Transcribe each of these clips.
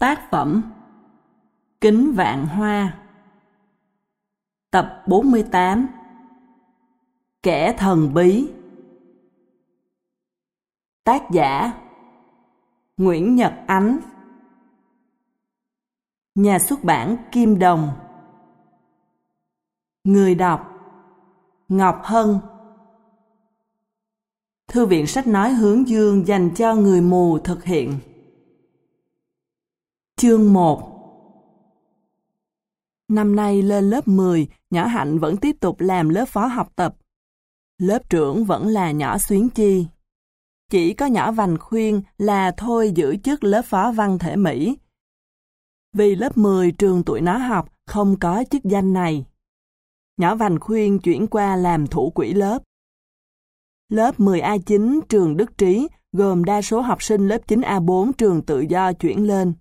Tác phẩm Kính Vạn Hoa, Tập 48 Kẻ thần bí. Tác giả Nguyễn Nhật Ánh. Nhà xuất bản Kim Đồng. Người đọc Ngọc Hân. Thư viện sách nói hướng dương dành cho người mù thực hiện. Chương 1 Năm nay lên lớp 10, nhỏ Hạnh vẫn tiếp tục làm lớp phó học tập. Lớp trưởng vẫn là nhỏ Xuyến Chi. Chỉ có nhỏ Vành khuyên là thôi giữ chức lớp phó văn thể Mỹ. Vì lớp 10 trường tụi nó học không có chức danh này. Nhỏ Vành khuyên chuyển qua làm thủ quỹ lớp. Lớp 10A9 trường Đức Trí gồm đa số học sinh lớp 9A4 trường tự do chuyển lên.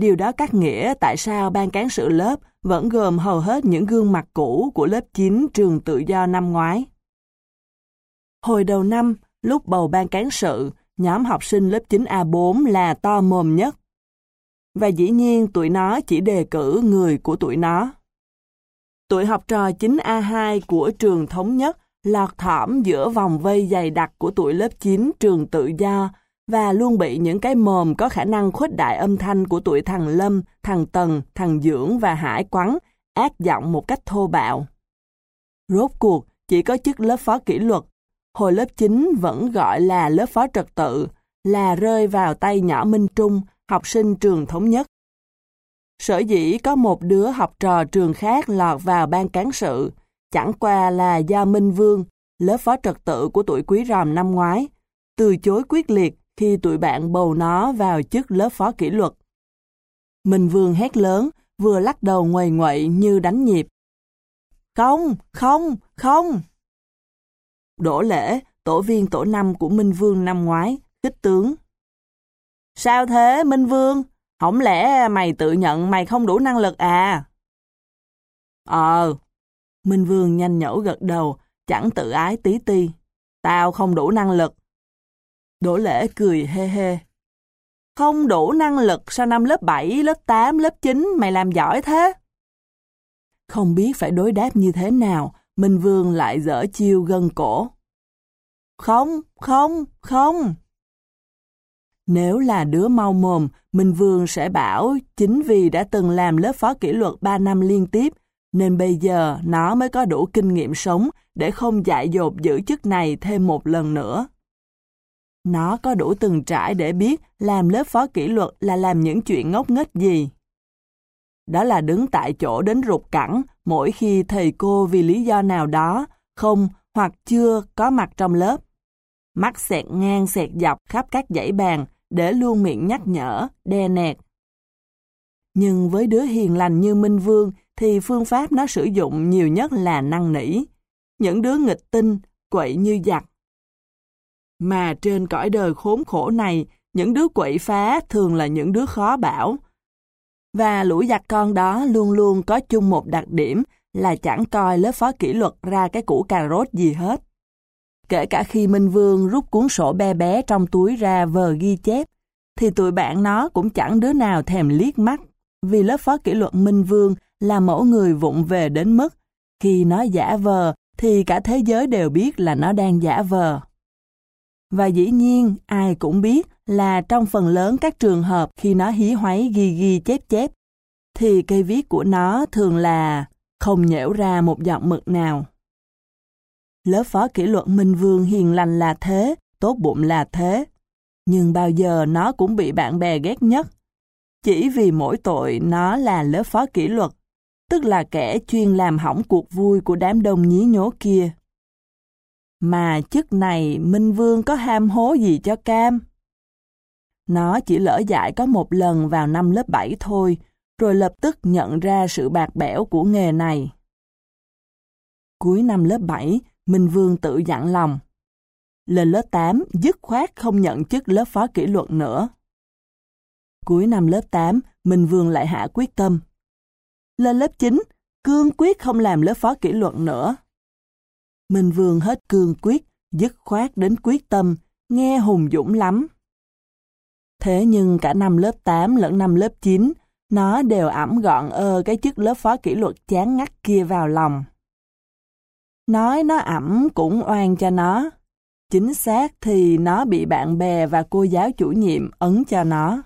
Điều đó cắt nghĩa tại sao ban cán sự lớp vẫn gồm hầu hết những gương mặt cũ của lớp 9 trường tự do năm ngoái. Hồi đầu năm, lúc bầu ban cán sự, nhóm học sinh lớp 9A4 là to mồm nhất. Và dĩ nhiên tụi nó chỉ đề cử người của tụi nó. Tụi học trò 9A2 của trường thống nhất lọt thỏm giữa vòng vây dày đặc của tụi lớp 9 trường tự do và luôn bị những cái mồm có khả năng khuếch đại âm thanh của tuổi thằng Lâm, thằng Tần, thằng Dưỡng và Hải quắn, ác giọng một cách thô bạo. Rốt cuộc, chỉ có chức lớp phó kỷ luật, hồi lớp 9 vẫn gọi là lớp phó trật tự, là rơi vào tay nhỏ Minh Trung, học sinh trường thống nhất. Sở dĩ có một đứa học trò trường khác lọt vào ban cán sự, chẳng qua là do Minh Vương, lớp phó trật tự của tuổi quý ròm năm ngoái, từ chối quyết liệt khi tụi bạn bầu nó vào chức lớp phó kỷ luật. Minh Vương hét lớn, vừa lắc đầu ngoài ngoậy như đánh nhịp. Không, không, không. Đỗ lễ, tổ viên tổ năm của Minh Vương năm ngoái, kích tướng. Sao thế, Minh Vương? Không lẽ mày tự nhận mày không đủ năng lực à? Ờ. Minh Vương nhanh nhẩu gật đầu, chẳng tự ái tí ti. Tao không đủ năng lực. Đỗ lễ cười hê hê. Không đủ năng lực sao năm lớp 7, lớp 8, lớp 9 mày làm giỏi thế? Không biết phải đối đáp như thế nào, Minh Vương lại dở chiêu gân cổ. Không, không, không. Nếu là đứa mau mồm, Minh Vương sẽ bảo chính vì đã từng làm lớp phó kỷ luật 3 năm liên tiếp, nên bây giờ nó mới có đủ kinh nghiệm sống để không dại dột giữ chức này thêm một lần nữa. Nó có đủ từng trải để biết làm lớp phó kỷ luật là làm những chuyện ngốc nghếch gì. Đó là đứng tại chỗ đến rụt cẳng mỗi khi thầy cô vì lý do nào đó không hoặc chưa có mặt trong lớp. Mắt xẹt ngang xẹt dọc khắp các dãy bàn để luôn miệng nhắc nhở, đe nẹt. Nhưng với đứa hiền lành như Minh Vương thì phương pháp nó sử dụng nhiều nhất là năng nỉ. Những đứa nghịch tinh, quậy như giặc, mà trên cõi đời khốn khổ này, những đứa quậy phá thường là những đứa khó bảo. Và lũ giặc con đó luôn luôn có chung một đặc điểm là chẳng coi lớp phó kỷ luật ra cái củ cà rốt gì hết. Kể cả khi Minh Vương rút cuốn sổ bé bé trong túi ra vờ ghi chép, thì tụi bạn nó cũng chẳng đứa nào thèm liếc mắt, vì lớp phó kỷ luật Minh Vương là mẫu người vụng về đến mức khi nó giả vờ thì cả thế giới đều biết là nó đang giả vờ. Và dĩ nhiên, ai cũng biết là trong phần lớn các trường hợp khi nó hí hoáy ghi ghi chép chép, thì cây viết của nó thường là không nhễu ra một giọt mực nào. Lớp phó kỷ luật Minh Vương hiền lành là thế, tốt bụng là thế. Nhưng bao giờ nó cũng bị bạn bè ghét nhất. Chỉ vì mỗi tội nó là lớp phó kỷ luật, tức là kẻ chuyên làm hỏng cuộc vui của đám đông nhí nhố kia. Mà chức này Minh Vương có ham hố gì cho cam? Nó chỉ lỡ dạy có một lần vào năm lớp 7 thôi, rồi lập tức nhận ra sự bạc bẽo của nghề này. Cuối năm lớp 7, Minh Vương tự dặn lòng. Lên lớp 8, dứt khoát không nhận chức lớp phó kỷ luật nữa. Cuối năm lớp 8, Minh Vương lại hạ quyết tâm. Lên lớp 9, cương quyết không làm lớp phó kỷ luật nữa. Minh Vương hết cương quyết, dứt khoát đến quyết tâm, nghe hùng dũng lắm. Thế nhưng cả năm lớp 8 lẫn năm lớp 9, nó đều ẩm gọn ơ cái chức lớp phó kỷ luật chán ngắt kia vào lòng. Nói nó ẩm cũng oan cho nó. Chính xác thì nó bị bạn bè và cô giáo chủ nhiệm ấn cho nó.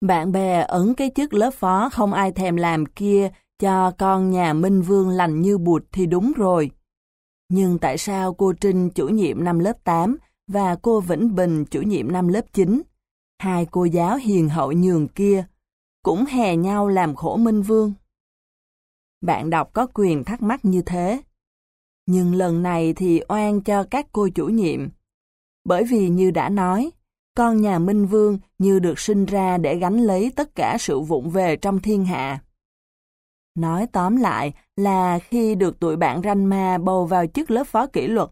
Bạn bè ấn cái chức lớp phó không ai thèm làm kia cho con nhà Minh Vương lành như bụt thì đúng rồi. Nhưng tại sao cô Trinh chủ nhiệm năm lớp 8 và cô Vĩnh Bình chủ nhiệm năm lớp 9, hai cô giáo hiền hậu nhường kia, cũng hè nhau làm khổ Minh Vương? Bạn đọc có quyền thắc mắc như thế. Nhưng lần này thì oan cho các cô chủ nhiệm. Bởi vì như đã nói, con nhà Minh Vương như được sinh ra để gánh lấy tất cả sự vụng về trong thiên hạ. Nói tóm lại là khi được tụi bạn ranh ma bầu vào chức lớp phó kỷ luật,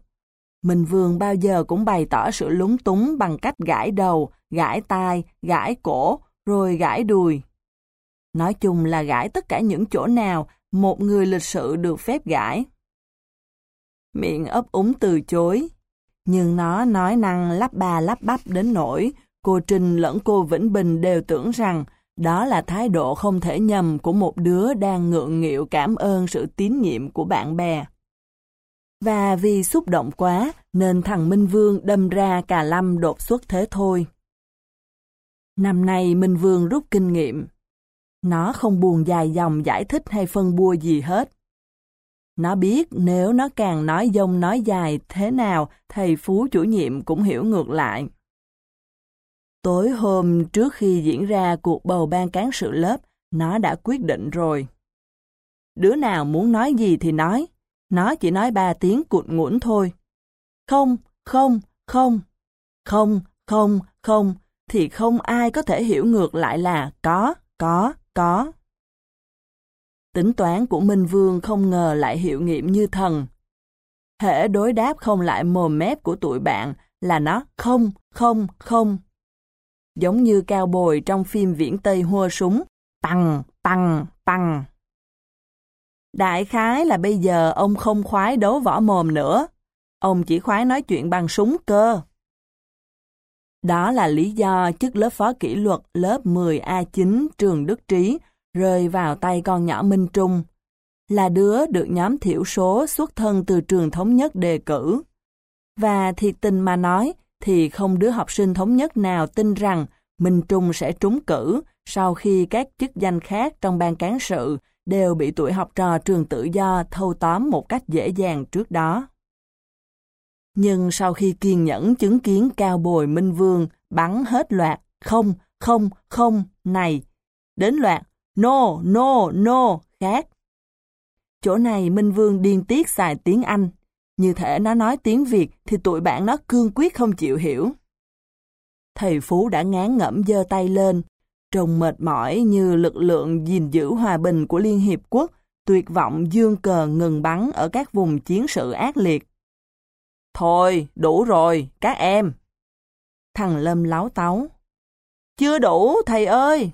Minh Vương bao giờ cũng bày tỏ sự lúng túng bằng cách gãi đầu, gãi tai, gãi cổ, rồi gãi đùi. Nói chung là gãi tất cả những chỗ nào một người lịch sự được phép gãi. Miệng ấp úng từ chối, nhưng nó nói năng lắp bà lắp bắp đến nỗi cô Trinh lẫn cô Vĩnh Bình đều tưởng rằng đó là thái độ không thể nhầm của một đứa đang ngượng nghịu cảm ơn sự tín nhiệm của bạn bè. Và vì xúc động quá nên thằng Minh Vương đâm ra cà lâm đột xuất thế thôi. Năm nay Minh Vương rút kinh nghiệm. Nó không buồn dài dòng giải thích hay phân bua gì hết. Nó biết nếu nó càng nói dông nói dài thế nào, thầy Phú chủ nhiệm cũng hiểu ngược lại. Tối hôm trước khi diễn ra cuộc bầu ban cán sự lớp, nó đã quyết định rồi. Đứa nào muốn nói gì thì nói, nó chỉ nói ba tiếng cụt ngũn thôi. Không, không, không, không, không, không, thì không ai có thể hiểu ngược lại là có, có, có. Tính toán của Minh Vương không ngờ lại hiệu nghiệm như thần. Hễ đối đáp không lại mồm mép của tụi bạn là nó không, không, không. Giống như cao bồi trong phim viễn Tây hua súng, tăng, tăng, tăng. Đại khái là bây giờ ông không khoái đấu võ mồm nữa. Ông chỉ khoái nói chuyện bằng súng cơ. Đó là lý do chức lớp phó kỷ luật lớp 10A9 trường Đức Trí rơi vào tay con nhỏ Minh Trung, là đứa được nhóm thiểu số xuất thân từ trường thống nhất đề cử. Và thiệt tình mà nói, thì không đứa học sinh thống nhất nào tin rằng Minh Trung sẽ trúng cử sau khi các chức danh khác trong ban cán sự đều bị tuổi học trò trường tự do thâu tóm một cách dễ dàng trước đó. Nhưng sau khi kiên nhẫn chứng kiến cao bồi Minh Vương bắn hết loạt không, không, không này, đến loạt no, no, no khác. Chỗ này Minh Vương điên tiết xài tiếng Anh, như thể nó nói tiếng Việt thì tụi bạn nó cương quyết không chịu hiểu. Thầy Phú đã ngán ngẩm giơ tay lên, trông mệt mỏi như lực lượng gìn giữ hòa bình của Liên Hiệp Quốc, tuyệt vọng dương cờ ngừng bắn ở các vùng chiến sự ác liệt. Thôi, đủ rồi, các em. Thằng Lâm láo táo. Chưa đủ, thầy ơi.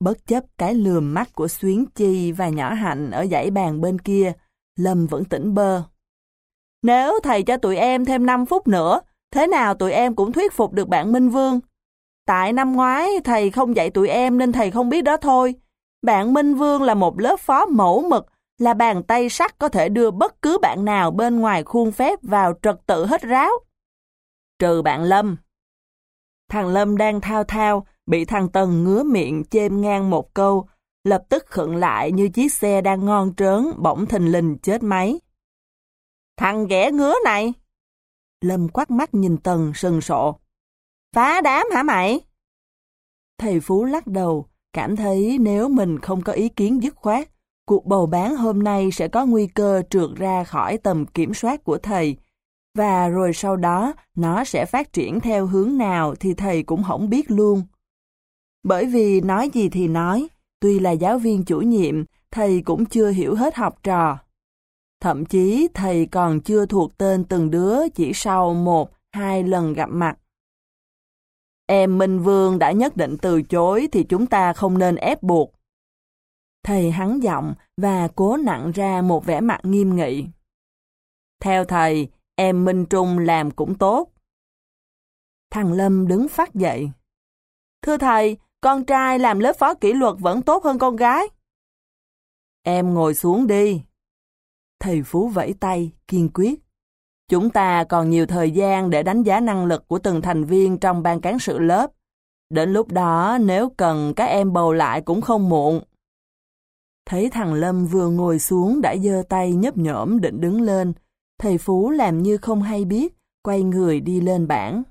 Bất chấp cái lườm mắt của Xuyến Chi và nhỏ hạnh ở dãy bàn bên kia, Lâm vẫn tỉnh bơ. Nếu thầy cho tụi em thêm 5 phút nữa, thế nào tụi em cũng thuyết phục được bạn Minh Vương. Tại năm ngoái thầy không dạy tụi em nên thầy không biết đó thôi. Bạn Minh Vương là một lớp phó mẫu mực, là bàn tay sắt có thể đưa bất cứ bạn nào bên ngoài khuôn phép vào trật tự hết ráo. Trừ bạn Lâm. Thằng Lâm đang thao thao, bị thằng Tần ngứa miệng chêm ngang một câu, lập tức khựng lại như chiếc xe đang ngon trớn bỗng thình lình chết máy. Thằng ghẻ ngứa này! Lâm quát mắt nhìn Tần sừng sộ. Phá đám hả mày? Thầy Phú lắc đầu, cảm thấy nếu mình không có ý kiến dứt khoát, cuộc bầu bán hôm nay sẽ có nguy cơ trượt ra khỏi tầm kiểm soát của thầy. Và rồi sau đó, nó sẽ phát triển theo hướng nào thì thầy cũng không biết luôn. Bởi vì nói gì thì nói, tuy là giáo viên chủ nhiệm, thầy cũng chưa hiểu hết học trò. Thậm chí thầy còn chưa thuộc tên từng đứa chỉ sau một, hai lần gặp mặt. Em Minh Vương đã nhất định từ chối thì chúng ta không nên ép buộc. Thầy hắn giọng và cố nặng ra một vẻ mặt nghiêm nghị. Theo thầy, em Minh Trung làm cũng tốt. Thằng Lâm đứng phát dậy. Thưa thầy, con trai làm lớp phó kỷ luật vẫn tốt hơn con gái. Em ngồi xuống đi. Thầy Phú vẫy tay, kiên quyết. Chúng ta còn nhiều thời gian để đánh giá năng lực của từng thành viên trong ban cán sự lớp. Đến lúc đó nếu cần các em bầu lại cũng không muộn. Thấy thằng Lâm vừa ngồi xuống đã giơ tay nhấp nhổm định đứng lên. Thầy Phú làm như không hay biết, quay người đi lên bảng.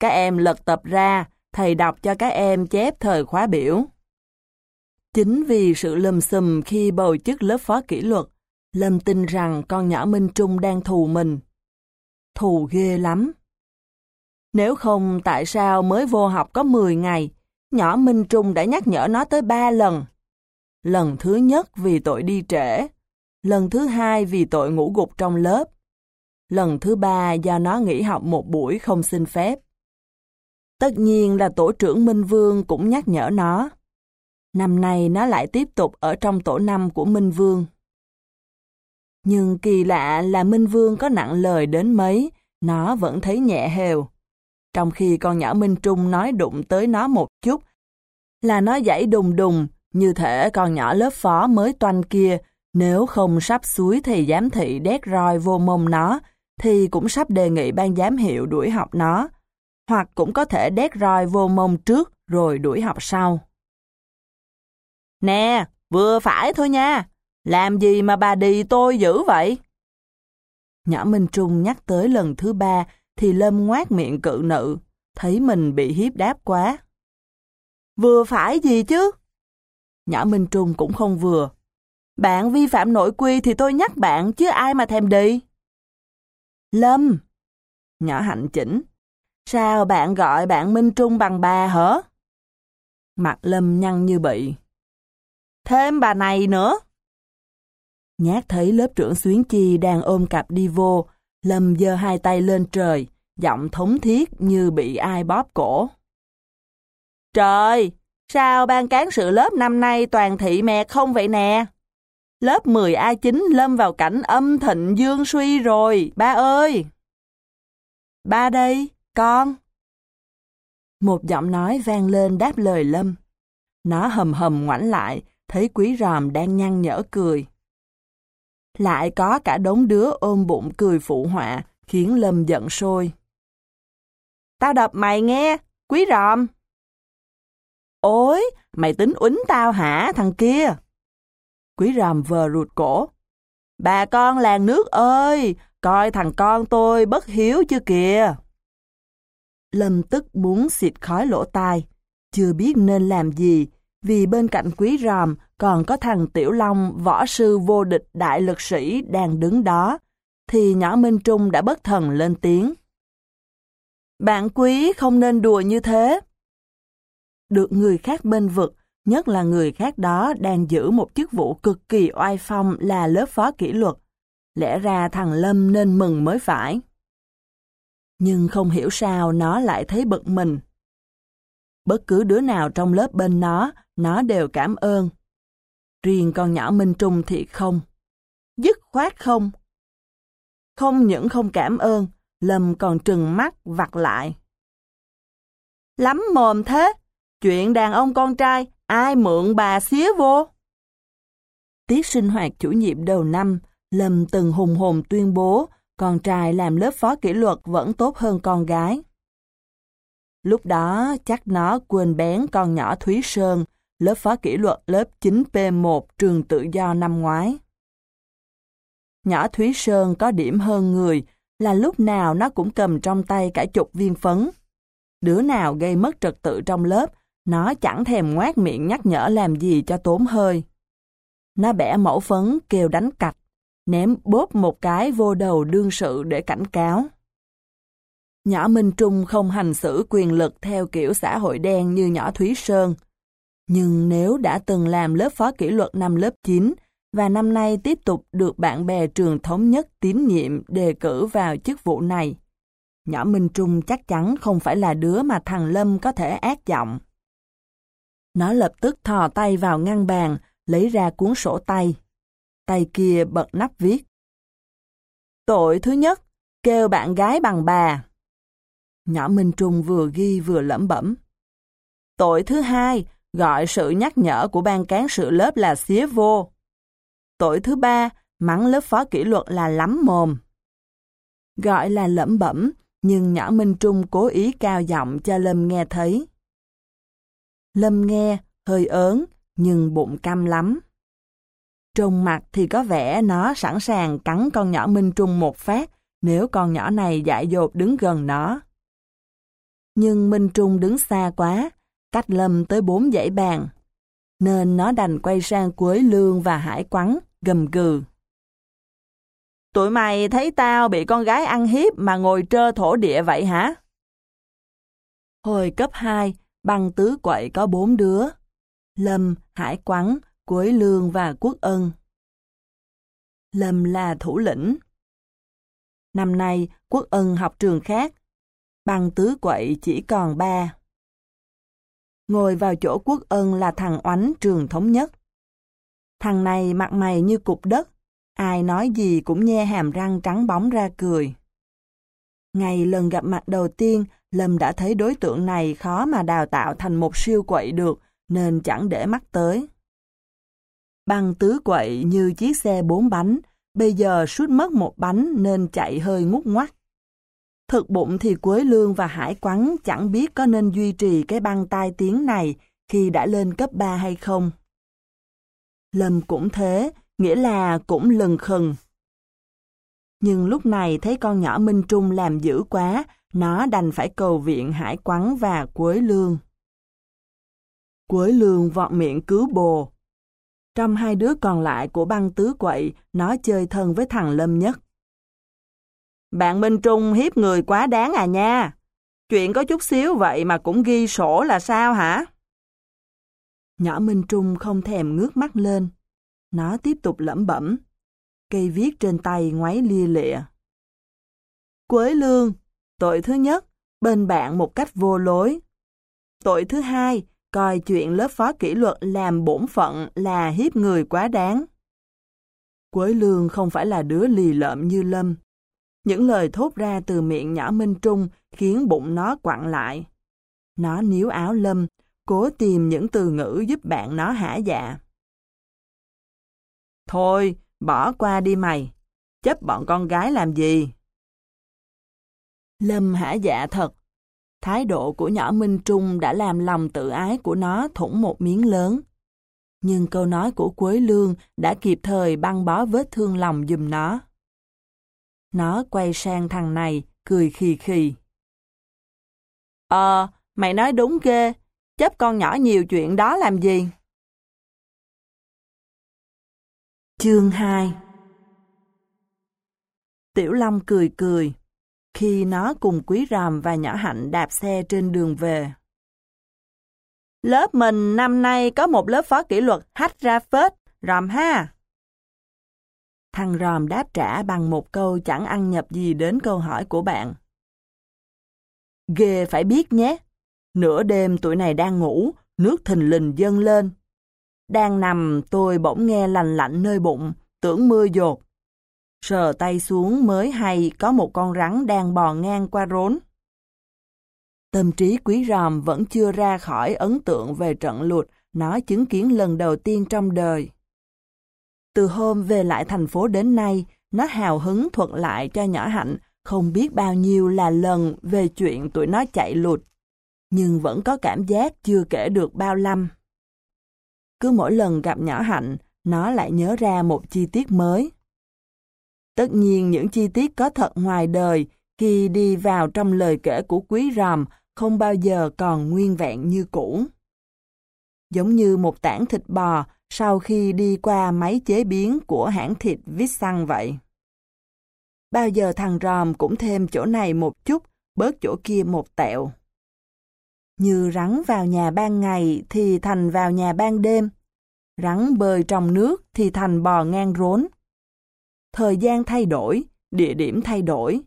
Các em lật tập ra, thầy đọc cho các em chép thời khóa biểu. Chính vì sự lầm xùm khi bầu chức lớp phó kỷ luật, Lâm tin rằng con nhỏ Minh Trung đang thù mình. Thù ghê lắm. Nếu không tại sao mới vô học có 10 ngày, nhỏ Minh Trung đã nhắc nhở nó tới 3 lần. Lần thứ nhất vì tội đi trễ, lần thứ hai vì tội ngủ gục trong lớp, lần thứ ba do nó nghỉ học một buổi không xin phép. Tất nhiên là tổ trưởng Minh Vương cũng nhắc nhở nó. Năm nay nó lại tiếp tục ở trong tổ năm của Minh Vương. Nhưng kỳ lạ là Minh Vương có nặng lời đến mấy, nó vẫn thấy nhẹ hều. Trong khi con nhỏ Minh Trung nói đụng tới nó một chút, là nó dãy đùng đùng, như thể con nhỏ lớp phó mới toanh kia, nếu không sắp suối thì giám thị đét roi vô mông nó, thì cũng sắp đề nghị ban giám hiệu đuổi học nó, hoặc cũng có thể đét roi vô mông trước rồi đuổi học sau. Nè, vừa phải thôi nha, làm gì mà bà đi tôi dữ vậy? Nhỏ Minh Trung nhắc tới lần thứ ba thì Lâm ngoát miệng cự nữ, thấy mình bị hiếp đáp quá. Vừa phải gì chứ? Nhỏ Minh Trung cũng không vừa. Bạn vi phạm nội quy thì tôi nhắc bạn chứ ai mà thèm đi. Lâm! Nhỏ hạnh chỉnh. Sao bạn gọi bạn Minh Trung bằng bà hả? Mặt Lâm nhăn như bị. Thêm bà này nữa. Nhát thấy lớp trưởng Xuyến Chi đang ôm cặp đi vô, Lâm giơ hai tay lên trời, giọng thống thiết như bị ai bóp cổ. Trời, sao ban cán sự lớp năm nay toàn thị mẹ không vậy nè? Lớp 10A9 lâm vào cảnh âm thịnh dương suy rồi, ba ơi! Ba đây, con! Một giọng nói vang lên đáp lời Lâm. Nó hầm hầm ngoảnh lại, thấy quý ròm đang nhăn nhở cười. Lại có cả đống đứa ôm bụng cười phụ họa, khiến Lâm giận sôi. Tao đập mày nghe, quý ròm. Ôi, mày tính uýnh tao hả thằng kia? Quý ròm vờ rụt cổ. Bà con làng nước ơi, coi thằng con tôi bất hiếu chưa kìa. Lâm tức muốn xịt khói lỗ tai, chưa biết nên làm gì, vì bên cạnh quý ròm còn có thằng Tiểu Long, võ sư vô địch đại lực sĩ đang đứng đó, thì nhỏ Minh Trung đã bất thần lên tiếng. Bạn quý không nên đùa như thế. Được người khác bên vực, nhất là người khác đó đang giữ một chức vụ cực kỳ oai phong là lớp phó kỷ luật. Lẽ ra thằng Lâm nên mừng mới phải. Nhưng không hiểu sao nó lại thấy bực mình. Bất cứ đứa nào trong lớp bên nó, nó đều cảm ơn. Riêng con nhỏ Minh Trung thì không. Dứt khoát không. Không những không cảm ơn, Lâm còn trừng mắt vặt lại. Lắm mồm thế, chuyện đàn ông con trai, ai mượn bà xía vô? Tiết sinh hoạt chủ nhiệm đầu năm, Lâm từng hùng hồn tuyên bố con trai làm lớp phó kỷ luật vẫn tốt hơn con gái. Lúc đó chắc nó quên bén con nhỏ Thúy Sơn, lớp phó kỷ luật lớp 9P1 trường tự do năm ngoái. Nhỏ Thúy Sơn có điểm hơn người là lúc nào nó cũng cầm trong tay cả chục viên phấn. Đứa nào gây mất trật tự trong lớp, nó chẳng thèm ngoát miệng nhắc nhở làm gì cho tốn hơi. Nó bẻ mẫu phấn kêu đánh cạch, ném bóp một cái vô đầu đương sự để cảnh cáo. Nhỏ Minh Trung không hành xử quyền lực theo kiểu xã hội đen như nhỏ Thúy Sơn. Nhưng nếu đã từng làm lớp phó kỷ luật năm lớp 9 và năm nay tiếp tục được bạn bè trường thống nhất tín nhiệm đề cử vào chức vụ này, nhỏ Minh Trung chắc chắn không phải là đứa mà thằng Lâm có thể ác giọng. Nó lập tức thò tay vào ngăn bàn, lấy ra cuốn sổ tay. Tay kia bật nắp viết. Tội thứ nhất, kêu bạn gái bằng bà. Nhỏ Minh Trung vừa ghi vừa lẩm bẩm. Tội thứ hai, gọi sự nhắc nhở của ban cán sự lớp là xía vô. Tội thứ ba, mắng lớp phó kỷ luật là lắm mồm. Gọi là lẩm bẩm, nhưng nhỏ Minh Trung cố ý cao giọng cho Lâm nghe thấy. Lâm nghe, hơi ớn, nhưng bụng căm lắm. Trông mặt thì có vẻ nó sẵn sàng cắn con nhỏ Minh Trung một phát nếu con nhỏ này dại dột đứng gần nó. Nhưng Minh Trung đứng xa quá, cách Lâm tới bốn dãy bàn, nên nó đành quay sang Quế Lương và Hải Quắn, gầm gừ. Tụi mày thấy tao bị con gái ăn hiếp mà ngồi trơ thổ địa vậy hả? Hồi cấp 2, băng tứ quậy có bốn đứa. Lâm, Hải Quắn, Quế Lương và Quốc Ân. Lâm là thủ lĩnh. Năm nay, Quốc Ân học trường khác. Băng tứ quậy chỉ còn ba. Ngồi vào chỗ Quốc Ân là thằng oánh trường thống nhất. Thằng này mặt mày như cục đất, ai nói gì cũng nhe hàm răng trắng bóng ra cười. Ngày lần gặp mặt đầu tiên, Lâm đã thấy đối tượng này khó mà đào tạo thành một siêu quậy được, nên chẳng để mắt tới. Băng tứ quậy như chiếc xe bốn bánh, bây giờ suốt mất một bánh nên chạy hơi ngút ngoắt. Thực bụng thì Quế Lương và Hải Quắn chẳng biết có nên duy trì cái băng tai tiếng này khi đã lên cấp 3 hay không. Lâm cũng thế, nghĩa là cũng lừng khừng. Nhưng lúc này thấy con nhỏ Minh Trung làm dữ quá, nó đành phải cầu viện Hải Quắn và Quế Lương. Quế Lương vọt miệng cứu bồ. Trong hai đứa còn lại của băng tứ quậy, nó chơi thân với thằng Lâm Nhất. Bạn Minh Trung hiếp người quá đáng à nha. Chuyện có chút xíu vậy mà cũng ghi sổ là sao hả? Nhỏ Minh Trung không thèm ngước mắt lên. Nó tiếp tục lẩm bẩm. Cây viết trên tay ngoáy lia lịa. Quế lương, tội thứ nhất, bên bạn một cách vô lối. Tội thứ hai, coi chuyện lớp phó kỷ luật làm bổn phận là hiếp người quá đáng. Quế lương không phải là đứa lì lợm như Lâm. Những lời thốt ra từ miệng nhỏ Minh Trung khiến bụng nó quặn lại. Nó níu áo Lâm, cố tìm những từ ngữ giúp bạn nó hả dạ. Thôi, bỏ qua đi mày. Chấp bọn con gái làm gì? Lâm hả dạ thật. Thái độ của nhỏ Minh Trung đã làm lòng tự ái của nó thủng một miếng lớn. Nhưng câu nói của Quế Lương đã kịp thời băng bó vết thương lòng dùm nó. Nó quay sang thằng này, cười khì khì. Ờ, mày nói đúng ghê, chấp con nhỏ nhiều chuyện đó làm gì? Chương 2 Tiểu Long cười cười, khi nó cùng Quý Ròm và Nhỏ Hạnh đạp xe trên đường về. Lớp mình năm nay có một lớp phó kỷ luật hách ra phết, Ròm ha. Thằng Ròm đáp trả bằng một câu chẳng ăn nhập gì đến câu hỏi của bạn. Ghê phải biết nhé. Nửa đêm tụi này đang ngủ, nước thình lình dâng lên. Đang nằm tôi bỗng nghe lành lạnh nơi bụng, tưởng mưa dột. Sờ tay xuống mới hay có một con rắn đang bò ngang qua rốn. Tâm trí quý ròm vẫn chưa ra khỏi ấn tượng về trận lụt nó chứng kiến lần đầu tiên trong đời. Từ hôm về lại thành phố đến nay, nó hào hứng thuật lại cho nhỏ hạnh không biết bao nhiêu là lần về chuyện tụi nó chạy lụt, nhưng vẫn có cảm giác chưa kể được bao lâm. Cứ mỗi lần gặp nhỏ hạnh, nó lại nhớ ra một chi tiết mới. Tất nhiên những chi tiết có thật ngoài đời khi đi vào trong lời kể của quý ròm không bao giờ còn nguyên vẹn như cũ. Giống như một tảng thịt bò sau khi đi qua máy chế biến của hãng thịt vít xăng vậy. Bao giờ thằng ròm cũng thêm chỗ này một chút, bớt chỗ kia một tẹo. Như rắn vào nhà ban ngày thì thành vào nhà ban đêm. Rắn bơi trong nước thì thành bò ngang rốn. Thời gian thay đổi, địa điểm thay đổi,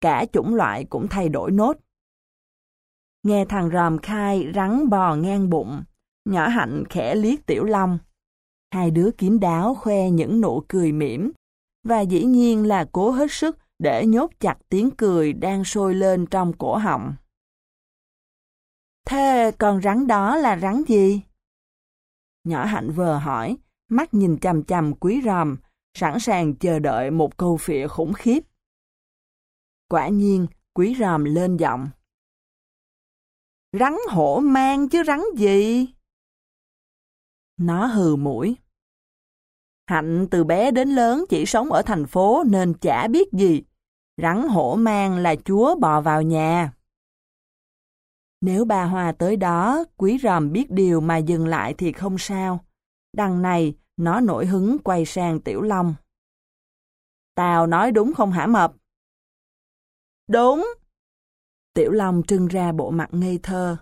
cả chủng loại cũng thay đổi nốt. Nghe thằng ròm khai rắn bò ngang bụng, nhỏ hạnh khẽ liếc tiểu long. Hai đứa kín đáo khoe những nụ cười mỉm, và dĩ nhiên là cố hết sức để nhốt chặt tiếng cười đang sôi lên trong cổ họng. Thế con rắn đó là rắn gì? Nhỏ hạnh vờ hỏi, mắt nhìn chằm chằm quý ròm, sẵn sàng chờ đợi một câu phịa khủng khiếp. Quả nhiên, quý ròm lên giọng. Rắn hổ mang chứ rắn gì? Nó hừ mũi. Hạnh từ bé đến lớn chỉ sống ở thành phố nên chả biết gì. Rắn hổ mang là chúa bò vào nhà. Nếu bà Hòa tới đó, quý ròm biết điều mà dừng lại thì không sao. Đằng này, nó nổi hứng quay sang Tiểu Long. tào nói đúng không hả Mập? Đúng. Tiểu Long trưng ra bộ mặt ngây thơ.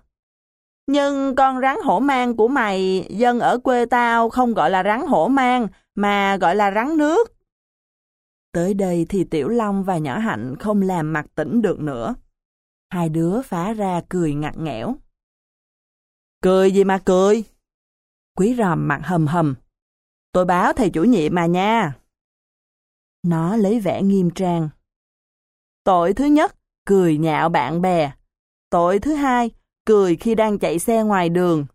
Nhưng con rắn hổ mang của mày, dân ở quê tao không gọi là rắn hổ mang, mà gọi là rắn nước. Tới đây thì Tiểu Long và Nhỏ Hạnh không làm mặt tỉnh được nữa. Hai đứa phá ra cười ngặt nghẽo. Cười gì mà cười? Quý ròm mặt hầm hầm. Tôi báo thầy chủ nhiệm mà nha. Nó lấy vẻ nghiêm trang. Tội thứ nhất, cười nhạo bạn bè. Tội thứ hai, cười khi đang chạy xe ngoài đường.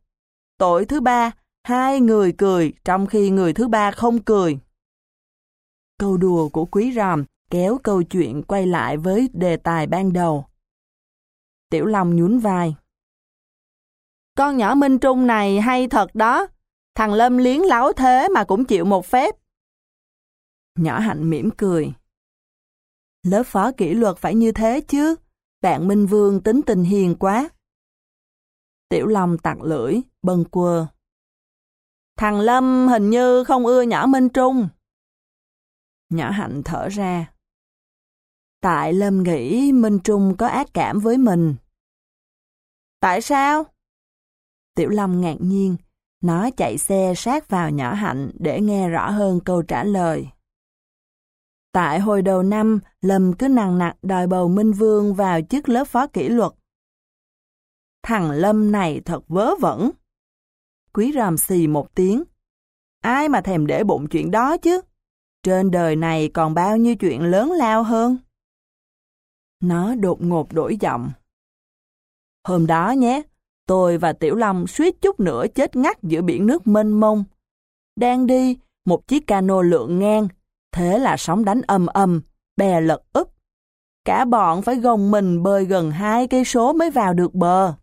Tội thứ ba, hai người cười trong khi người thứ ba không cười. Câu đùa của quý ròm kéo câu chuyện quay lại với đề tài ban đầu. Tiểu Long nhún vai. Con nhỏ Minh Trung này hay thật đó. Thằng Lâm liến láo thế mà cũng chịu một phép. Nhỏ Hạnh mỉm cười. Lớp phó kỷ luật phải như thế chứ. Bạn Minh Vương tính tình hiền quá. Tiểu Long tặc lưỡi, bâng quơ. Thằng Lâm hình như không ưa nhỏ Minh Trung. Nhỏ Hạnh thở ra. Tại Lâm nghĩ Minh Trung có ác cảm với mình. Tại sao? Tiểu Long ngạc nhiên, nó chạy xe sát vào nhỏ Hạnh để nghe rõ hơn câu trả lời. Tại hồi đầu năm, Lâm cứ nặng nặc đòi bầu Minh Vương vào chức lớp phó kỷ luật. Thằng Lâm này thật vớ vẩn. Quý ròm xì một tiếng. Ai mà thèm để bụng chuyện đó chứ? Trên đời này còn bao nhiêu chuyện lớn lao hơn. Nó đột ngột đổi giọng. Hôm đó nhé, tôi và Tiểu Long suýt chút nữa chết ngắt giữa biển nước mênh mông. Đang đi, một chiếc cano lượn ngang, thế là sóng đánh âm âm, bè lật úp. Cả bọn phải gồng mình bơi gần hai cây số mới vào được bờ.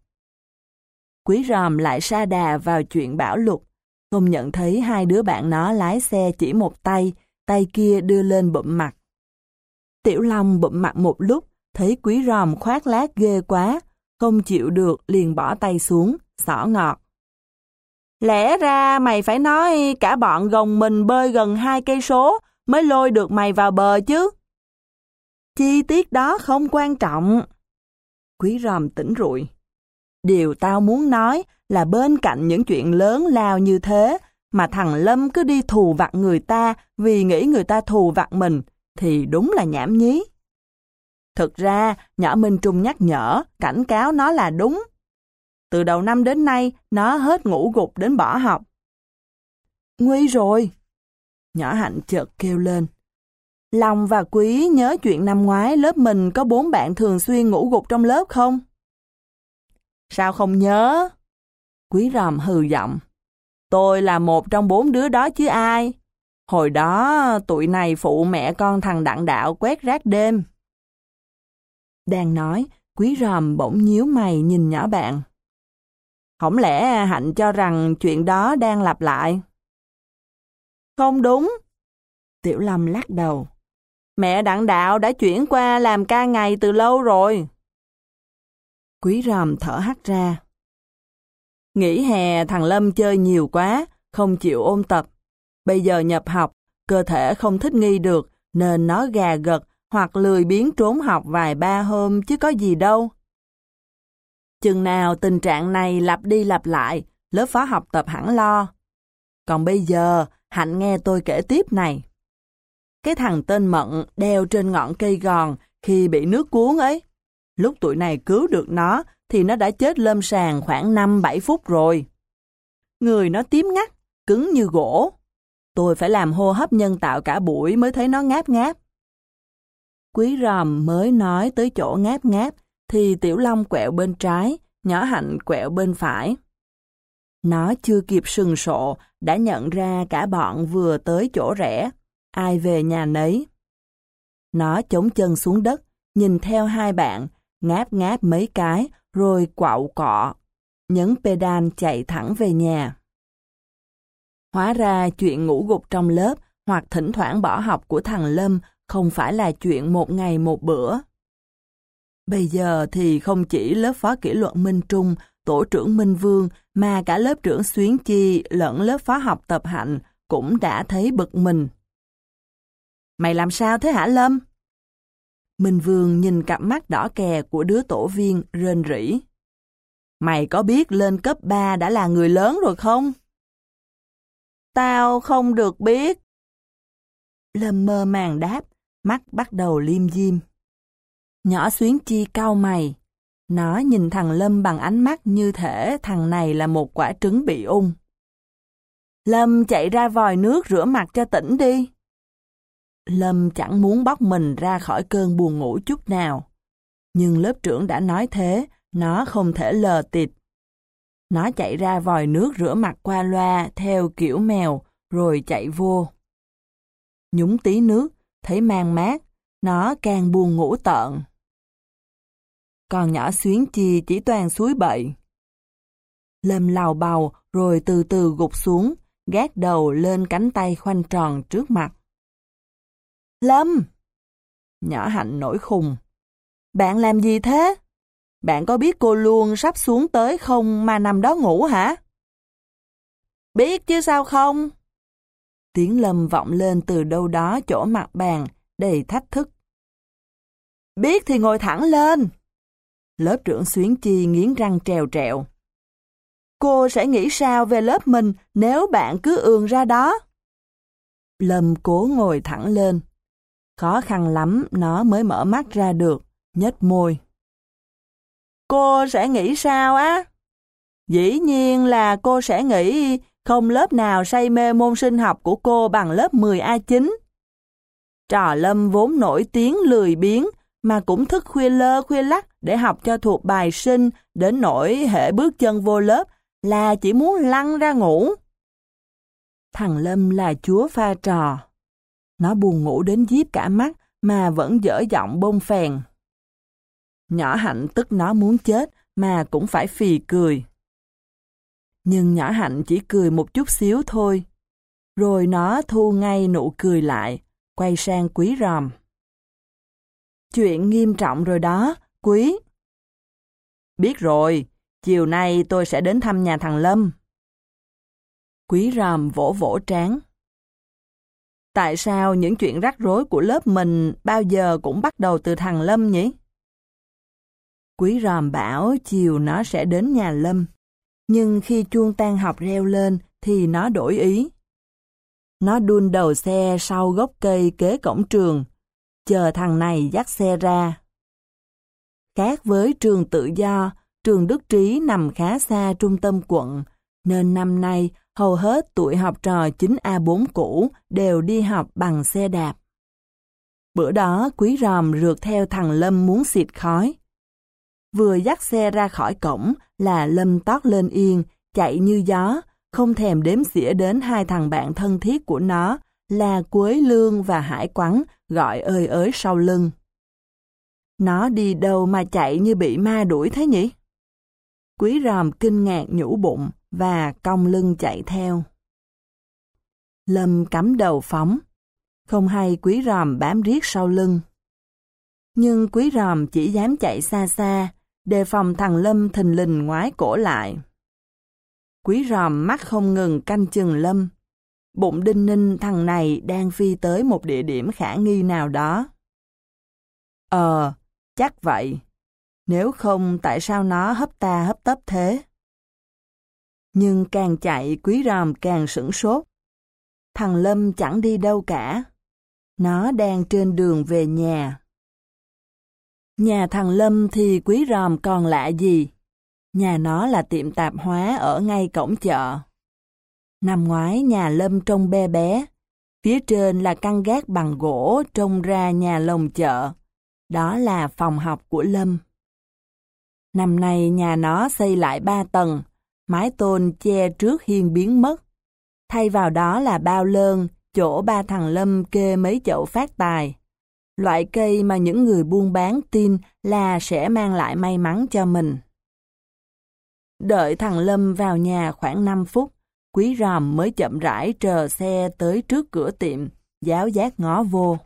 Quý ròm lại sa đà vào chuyện bão lụt, không nhận thấy hai đứa bạn nó lái xe chỉ một tay, tay kia đưa lên bụm mặt. Tiểu Long bụm mặt một lúc, thấy quý ròm khoác lác ghê quá, không chịu được liền bỏ tay xuống, xỏ ngọt. Lẽ ra mày phải nói cả bọn gồng mình bơi gần hai cây số mới lôi được mày vào bờ chứ. Chi tiết đó không quan trọng. Quý ròm tỉnh rụi. Điều tao muốn nói là bên cạnh những chuyện lớn lao như thế mà thằng Lâm cứ đi thù vặt người ta vì nghĩ người ta thù vặt mình thì đúng là nhảm nhí. Thực ra, nhỏ Minh Trung nhắc nhở, cảnh cáo nó là đúng. Từ đầu năm đến nay, nó hết ngủ gục đến bỏ học. Nguy rồi! Nhỏ Hạnh chợt kêu lên. Long và Quý nhớ chuyện năm ngoái lớp mình có bốn bạn thường xuyên ngủ gục trong lớp không? Sao không nhớ? Quý ròm hừ giọng. Tôi là một trong bốn đứa đó chứ ai. Hồi đó tụi này phụ mẹ con thằng Đặng Đạo quét rác đêm. Đang nói, quý ròm bỗng nhíu mày nhìn nhỏ bạn. Không lẽ Hạnh cho rằng chuyện đó đang lặp lại? Không đúng. Tiểu Lâm lắc đầu. Mẹ Đặng Đạo đã chuyển qua làm ca ngày từ lâu rồi. Quý ròm thở hắt ra. Nghỉ hè thằng Lâm chơi nhiều quá, không chịu ôn tập. Bây giờ nhập học, cơ thể không thích nghi được, nên nó gà gật hoặc lười biến trốn học vài ba hôm chứ có gì đâu. Chừng nào tình trạng này lặp đi lặp lại, lớp phó học tập hẳn lo. Còn bây giờ, Hạnh nghe tôi kể tiếp này. Cái thằng tên Mận đeo trên ngọn cây gòn khi bị nước cuốn ấy. Lúc tụi này cứu được nó thì nó đã chết lâm sàng khoảng 5-7 phút rồi. Người nó tím ngắt, cứng như gỗ. Tôi phải làm hô hấp nhân tạo cả buổi mới thấy nó ngáp ngáp. Quý ròm mới nói tới chỗ ngáp ngáp, thì Tiểu Long quẹo bên trái, nhỏ hạnh quẹo bên phải. Nó chưa kịp sừng sộ, đã nhận ra cả bọn vừa tới chỗ rẽ, ai về nhà nấy. Nó chống chân xuống đất, nhìn theo hai bạn, ngáp ngáp mấy cái, rồi quạo cọ, nhấn pedal chạy thẳng về nhà. Hóa ra chuyện ngủ gục trong lớp hoặc thỉnh thoảng bỏ học của thằng Lâm không phải là chuyện một ngày một bữa. Bây giờ thì không chỉ lớp phó kỷ luật Minh Trung, tổ trưởng Minh Vương mà cả lớp trưởng Xuyến Chi lẫn lớp phó học tập hạnh cũng đã thấy bực mình. Mày làm sao thế hả Lâm? Minh Vương nhìn cặp mắt đỏ kè của đứa tổ viên rên rỉ. Mày có biết lên cấp 3 đã là người lớn rồi không? Tao không được biết. Lâm mơ màng đáp, mắt bắt đầu liêm diêm. Nhỏ xuyến chi cau mày. Nó nhìn thằng Lâm bằng ánh mắt như thể thằng này là một quả trứng bị ung. Lâm chạy ra vòi nước rửa mặt cho tỉnh đi. Lâm chẳng muốn bóc mình ra khỏi cơn buồn ngủ chút nào. Nhưng lớp trưởng đã nói thế, nó không thể lờ tịt. Nó chạy ra vòi nước rửa mặt qua loa theo kiểu mèo, rồi chạy vô. Nhúng tí nước, thấy mang mát, nó càng buồn ngủ tợn. Còn nhỏ xuyến chi chỉ toàn suối bậy. Lâm lào bầu rồi từ từ gục xuống, gác đầu lên cánh tay khoanh tròn trước mặt. Lâm! Nhỏ hạnh nổi khùng. Bạn làm gì thế? Bạn có biết cô luôn sắp xuống tới không mà nằm đó ngủ hả? Biết chứ sao không? Tiếng Lâm vọng lên từ đâu đó chỗ mặt bàn, đầy thách thức. Biết thì ngồi thẳng lên. Lớp trưởng Xuyến Chi nghiến răng trèo trẹo. Cô sẽ nghĩ sao về lớp mình nếu bạn cứ ương ra đó? Lâm cố ngồi thẳng lên. Khó khăn lắm nó mới mở mắt ra được, nhếch môi. Cô sẽ nghĩ sao á? Dĩ nhiên là cô sẽ nghĩ không lớp nào say mê môn sinh học của cô bằng lớp 10A9. Trò Lâm vốn nổi tiếng lười biếng, mà cũng thức khuya lơ khuya lắc để học cho thuộc bài sinh, đến nỗi hệ bước chân vô lớp là chỉ muốn lăn ra ngủ. Thằng Lâm là chúa pha trò. Nó buồn ngủ đến díp cả mắt mà vẫn dở giọng bông phèn. Nhỏ hạnh tức nó muốn chết mà cũng phải phì cười. Nhưng nhỏ hạnh chỉ cười một chút xíu thôi. Rồi nó thu ngay nụ cười lại, quay sang quý ròm. Chuyện nghiêm trọng rồi đó, quý. Biết rồi, chiều nay tôi sẽ đến thăm nhà thằng Lâm. Quý ròm vỗ vỗ trán. Tại sao những chuyện rắc rối của lớp mình bao giờ cũng bắt đầu từ thằng Lâm nhỉ? Quý ròm bảo chiều nó sẽ đến nhà Lâm. Nhưng khi chuông tan học reo lên thì nó đổi ý. Nó đun đầu xe sau gốc cây kế cổng trường, chờ thằng này dắt xe ra. Khác với trường tự do, trường Đức Trí nằm khá xa trung tâm quận, nên năm nay hầu hết tuổi học trò 9A4 cũ đều đi học bằng xe đạp. Bữa đó quý ròm rượt theo thằng Lâm muốn xịt khói. Vừa dắt xe ra khỏi cổng là Lâm tót lên yên, chạy như gió, không thèm đếm xỉa đến hai thằng bạn thân thiết của nó là Quế Lương và Hải Quắn gọi ơi ới sau lưng. Nó đi đâu mà chạy như bị ma đuổi thế nhỉ? Quý ròm kinh ngạc nhũ bụng và cong lưng chạy theo. Lâm cắm đầu phóng. Không hay quý ròm bám riết sau lưng. Nhưng quý ròm chỉ dám chạy xa xa, đề phòng thằng Lâm thình lình ngoái cổ lại. Quý ròm mắt không ngừng canh chừng Lâm. Bụng đinh ninh thằng này đang phi tới một địa điểm khả nghi nào đó. Ờ, chắc vậy. Nếu không tại sao nó hấp ta hấp tấp thế? Nhưng càng chạy quý ròm càng sửng sốt. Thằng Lâm chẳng đi đâu cả. Nó đang trên đường về nhà. Nhà thằng Lâm thì quý ròm còn lạ gì. Nhà nó là tiệm tạp hóa ở ngay cổng chợ. Năm ngoái nhà Lâm trông be bé. Phía trên là căn gác bằng gỗ trông ra nhà lồng chợ. Đó là phòng học của Lâm. Năm nay nhà nó xây lại ba tầng, mái tôn che trước hiên biến mất. Thay vào đó là bao lơn, chỗ ba thằng Lâm kê mấy chậu phát tài. Loại cây mà những người buôn bán tin là sẽ mang lại may mắn cho mình. Đợi thằng Lâm vào nhà khoảng 5 phút, quý ròm mới chậm rãi chờ xe tới trước cửa tiệm, giáo giác ngó vô.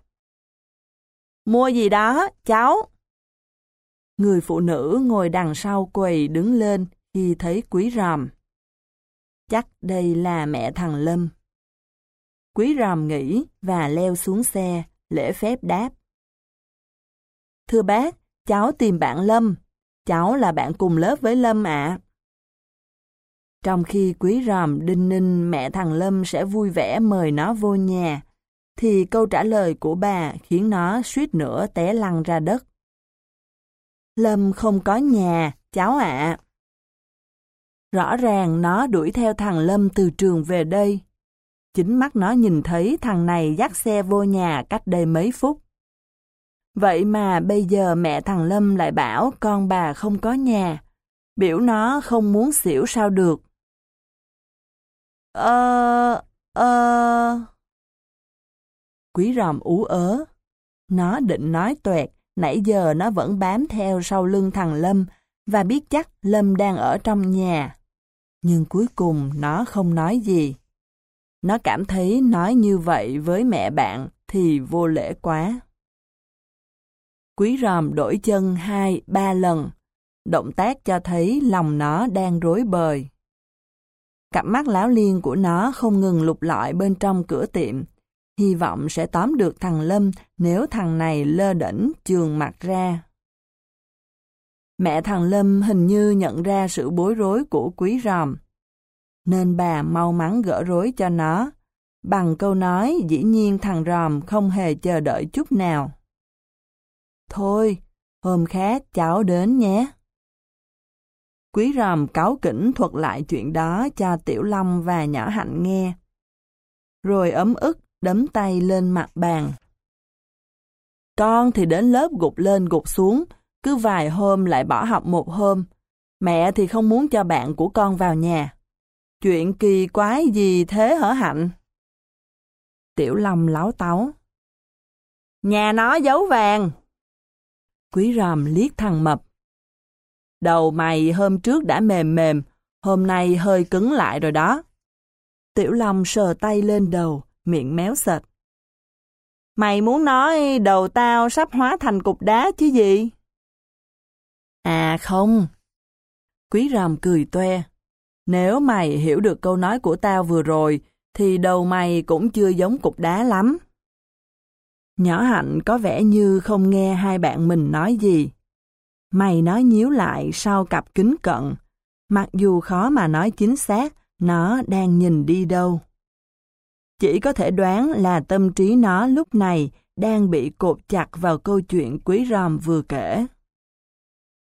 Mua gì đó, cháu? Người phụ nữ ngồi đằng sau quầy đứng lên khi thấy quý ròm. Chắc đây là mẹ thằng Lâm. Quý ròm nghĩ và leo xuống xe, lễ phép đáp. Thưa bác, cháu tìm bạn Lâm. Cháu là bạn cùng lớp với Lâm ạ. Trong khi quý ròm đinh ninh mẹ thằng Lâm sẽ vui vẻ mời nó vô nhà, thì câu trả lời của bà khiến nó suýt nữa té lăn ra đất. Lâm không có nhà, cháu ạ. Rõ ràng nó đuổi theo thằng Lâm từ trường về đây. Chính mắt nó nhìn thấy thằng này dắt xe vô nhà cách đây mấy phút. Vậy mà bây giờ mẹ thằng Lâm lại bảo con bà không có nhà. Biểu nó không muốn xỉu sao được. Ờ... Ờ... Quý ròm ú ớ. Nó định nói tuẹt, nãy giờ nó vẫn bám theo sau lưng thằng Lâm và biết chắc Lâm đang ở trong nhà. Nhưng cuối cùng nó không nói gì. Nó cảm thấy nói như vậy với mẹ bạn thì vô lễ quá. Quý ròm đổi chân hai, ba lần. Động tác cho thấy lòng nó đang rối bời. Cặp mắt láo liên của nó không ngừng lục lọi bên trong cửa tiệm. Hy vọng sẽ tóm được thằng Lâm nếu thằng này lơ đỉnh trường mặt ra. Mẹ thằng Lâm hình như nhận ra sự bối rối của quý ròm. Nên bà mau mắn gỡ rối cho nó. Bằng câu nói dĩ nhiên thằng ròm không hề chờ đợi chút nào. Thôi, hôm khác cháu đến nhé. Quý ròm cáo kỉnh thuật lại chuyện đó cho Tiểu Long và nhỏ hạnh nghe. Rồi ấm ức đấm tay lên mặt bàn. Con thì đến lớp gục lên gục xuống, cứ vài hôm lại bỏ học một hôm. Mẹ thì không muốn cho bạn của con vào nhà. Chuyện kỳ quái gì thế hở hạnh? Tiểu Long láo táo. Nhà nó giấu vàng. Quý ròm liếc thằng mập. Đầu mày hôm trước đã mềm mềm, hôm nay hơi cứng lại rồi đó. Tiểu Long sờ tay lên đầu, miệng méo sệt. Mày muốn nói đầu tao sắp hóa thành cục đá chứ gì? À không. Quý ròm cười toe. Nếu mày hiểu được câu nói của tao vừa rồi, thì đầu mày cũng chưa giống cục đá lắm. Nhỏ hạnh có vẻ như không nghe hai bạn mình nói gì. Mày nói nhíu lại sau cặp kính cận. Mặc dù khó mà nói chính xác, nó đang nhìn đi đâu. Chỉ có thể đoán là tâm trí nó lúc này đang bị cột chặt vào câu chuyện quý ròm vừa kể.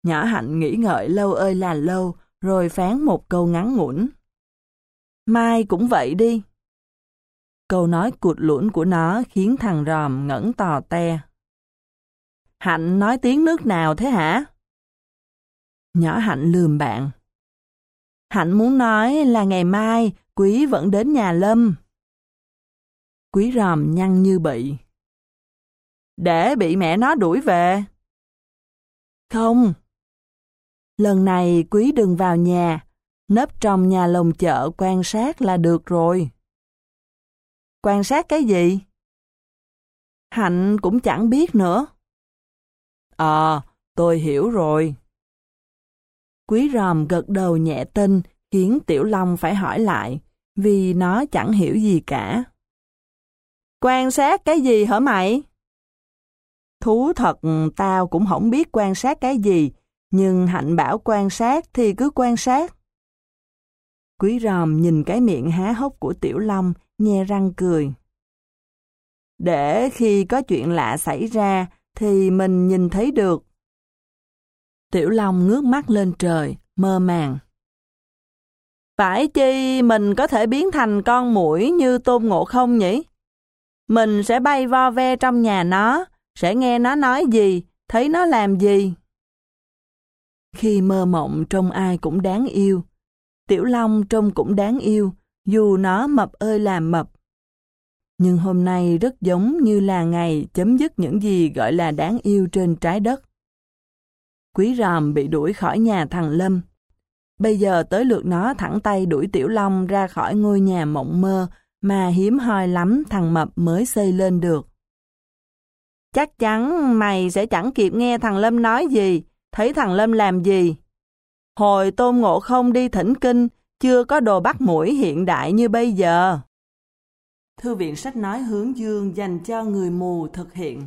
Nhỏ hạnh nghĩ ngợi lâu ơi là lâu, rồi phán một câu ngắn ngủn. Mai cũng vậy đi. Câu nói cụt lũn của nó khiến thằng ròm ngẩn tò te. Hạnh nói tiếng nước nào thế hả? Nhỏ Hạnh lườm bạn. Hạnh muốn nói là ngày mai Quý vẫn đến nhà Lâm. Quý ròm nhăn như bị. Để bị mẹ nó đuổi về. Không. Lần này Quý đừng vào nhà, nấp trong nhà lồng chợ quan sát là được rồi. Quan sát cái gì? Hạnh cũng chẳng biết nữa. Ờ, tôi hiểu rồi. Quý ròm gật đầu nhẹ tinh khiến Tiểu Long phải hỏi lại, vì nó chẳng hiểu gì cả. Quan sát cái gì hả mày? Thú thật tao cũng không biết quan sát cái gì, nhưng Hạnh bảo quan sát thì cứ quan sát. Quý ròm nhìn cái miệng há hốc của Tiểu Long, nhe răng cười. Để khi có chuyện lạ xảy ra thì mình nhìn thấy được. Tiểu Long ngước mắt lên trời, mơ màng. Phải chi mình có thể biến thành con muỗi như tôn ngộ không nhỉ? Mình sẽ bay vo ve trong nhà nó, sẽ nghe nó nói gì, thấy nó làm gì. Khi mơ mộng trông ai cũng đáng yêu. Tiểu Long trông cũng đáng yêu, dù nó mập ơi là mập. Nhưng hôm nay rất giống như là ngày chấm dứt những gì gọi là đáng yêu trên trái đất. Quý ròm bị đuổi khỏi nhà thằng Lâm. Bây giờ tới lượt nó thẳng tay đuổi Tiểu Long ra khỏi ngôi nhà mộng mơ mà hiếm hoi lắm thằng Mập mới xây lên được. Chắc chắn mày sẽ chẳng kịp nghe thằng Lâm nói gì, thấy thằng Lâm làm gì. Hồi Tôn Ngộ Không đi thỉnh kinh, chưa có đồ bắt mũi hiện đại như bây giờ. Thư viện sách nói hướng dương dành cho người mù thực hiện.